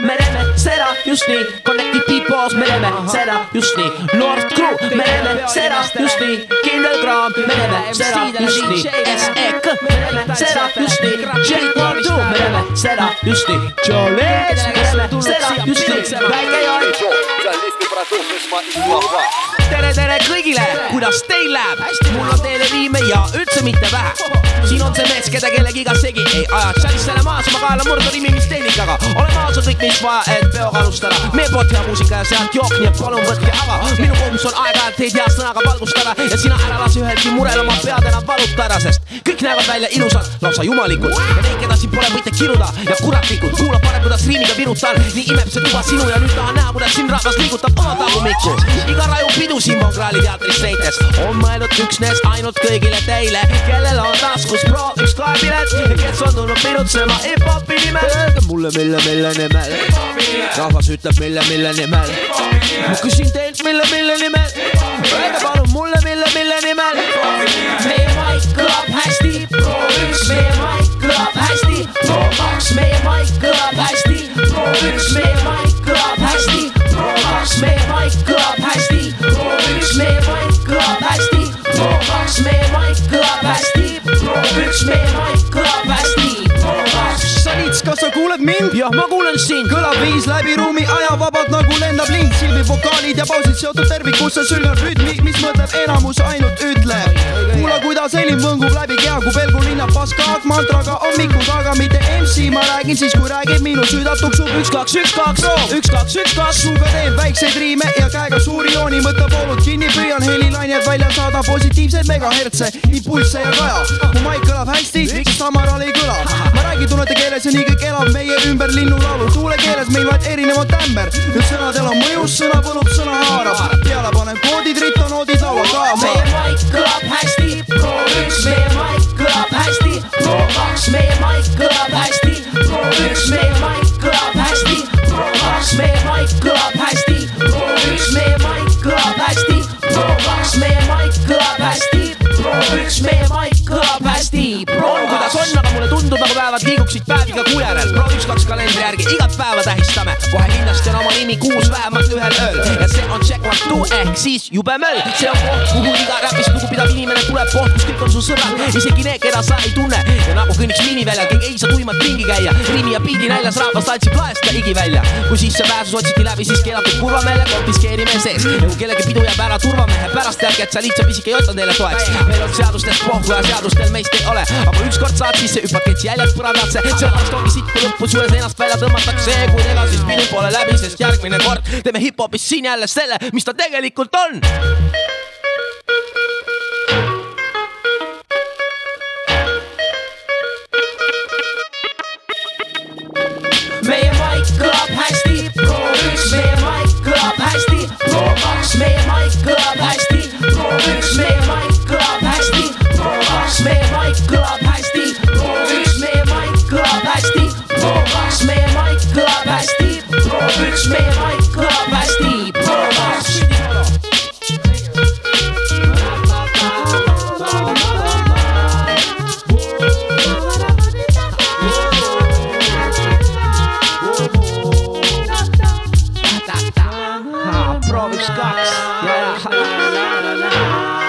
me teeme seda just nii, Connected Peoples, me teeme seda just nii, North Crew, me teeme seda just nii, Kindel Graam, me teeme seda just nii, SEK, me teeme seda just nii, J12, me teeme seda just nii, Jolis, me teeme seda just nii, Väike Jon. tere, tere kõigile, kuidas teil läheb? mul on teile riime ja üldse mitte vähe. siin on see mees, keda kellegiga segi ei aja, tšalistele maas ma kaelan murdu rimimistehnikaga. oleme ausad, kõik meist vaja, et peoga alustada. meie poolt hea muusika ja sealt jook, nii et palun võtke aga. minu kohus on aeg-ajalt teid hea sõnaga valgustada ja sina ära lase ühelgi murel oma pead enam valutada, sest kõik näevad välja ilusad, lausa jumalikud. ja neid, keda siin pole, võite kiruda ja kuratlikud. kuula parem, kuidas riimiga virutan, nii imeb see tuba sinu ja nüüd tahan näha, kuidas siin rahvas liigutab oma tagumikku. iga raju pidu siin Mongraali teatris seites on mõeldud üksnes ainult kõigile teile, kellel on taskus pro üks klaepilet ja kes on tulnud pirutsema hip-hopi nimel. Öelge mulle, mille, mille nimel. rahvas ütleb, mille, mille nimel. ma küsin teilt, mille, mille nimel. Öelge palun kas sa kuuled mind? jah, ma kuulen sind. kõlab viis läbi ruumi ajavabalt nagu lendab lind, silmi vokaalid ja pausid seotud tervikusse, sülgab rütmi, mis mõtleb enamus ainult ütleb. kuula, kuidas helim võngub läbi keha, kui pelgu linnab paskaak mantraga hommikul taga, mitte MC, ma räägin siis, kui räägib minu süda tuksub üks, kaks, üks, kaks, üks, kaks, üks, kaks. suuga teen väikseid riime ja käega suuri jooni, mõttevoolud kinni, püüan helilained välja saada, positiivseid megahertse, impulsse ja kaja. mu maik kõlab hästi, Samaral ei kõla. ma räägin tunnete keeles ja nii kõik elab meie ümber linnulaulu, tuule keeles meil vaid erinevad tämber. nüüd sõnadel on mõjus, sõna põlub, sõna haarab, peale panen koodid, nagu päevad liiguksid päeviga kuu järel, pro üks, kaks kalendri järgi. Igat päeva tähistame, kohe kindlasti on oma nimi kuus vähemalt ühel ööl. Ja see on check one two ehk siis jube möll, see on koht, kuhu iga räpist lugupidav inimene tuleb, koht, kus kõik on su sõbrad, isegi need, keda sa ei tunne. Ja nagu kõnniks miniväljal, keegi ei saa tuimalt ringi käia, riimi ja biidi näljas rahvas tantsib laest ja igi välja. kui sissepääsus otsiti läbi, siis keelatud kurvameele konfiskeerime sees. Ja kui kellegi pidu jääb ära turvamehe pärast, teadke, et see lihtsalt pisike jott on teile toeks. meil on seadustest pohhu ja seadustel meist ei ole, aga ükskord saad sisse, hüppad ketsi jäljelt põrandasse, ongi sitt, kui lõpus üles ennast välja tõmmatakse, kui ega siis pidu pole läbi, sest järgmine kord teeme hip-hopist siin jälle selle, mis ta tegelikult on Scots, Yeah.